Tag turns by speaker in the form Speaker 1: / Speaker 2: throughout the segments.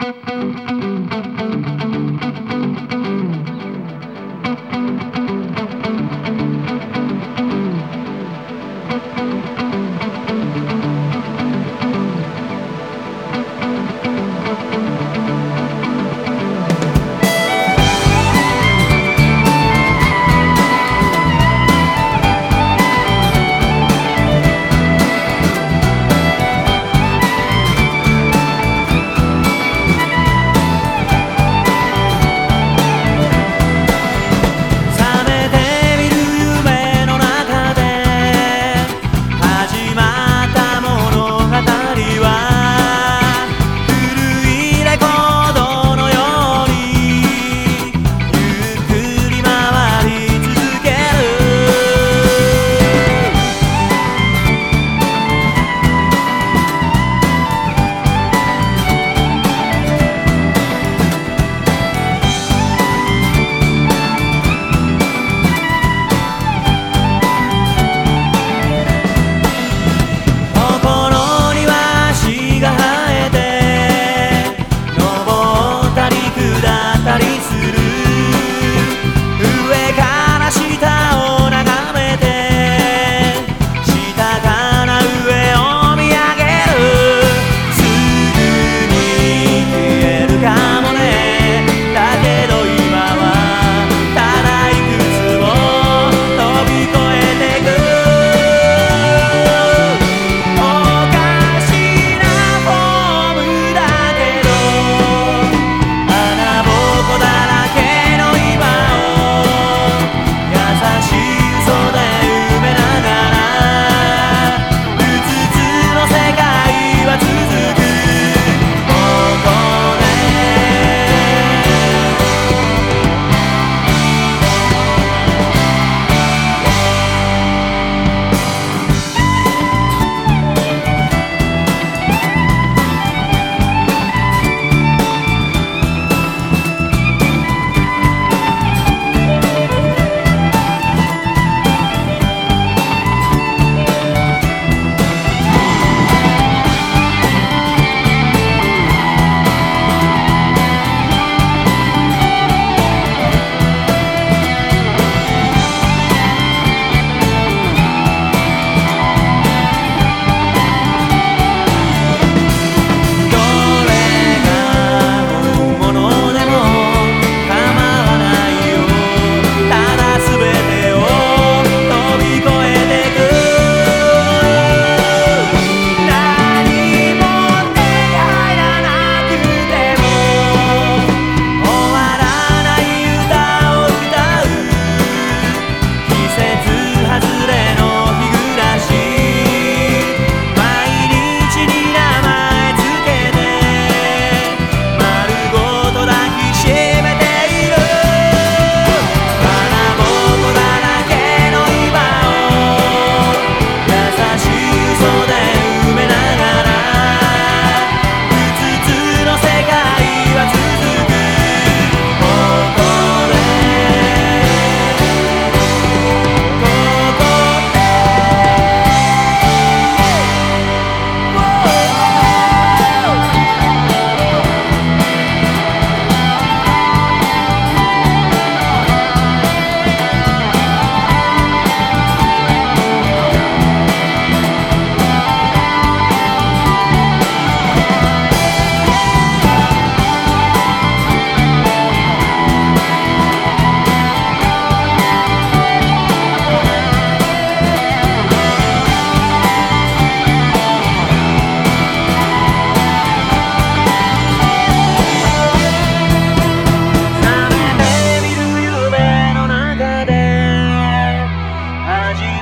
Speaker 1: Música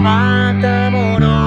Speaker 1: またもの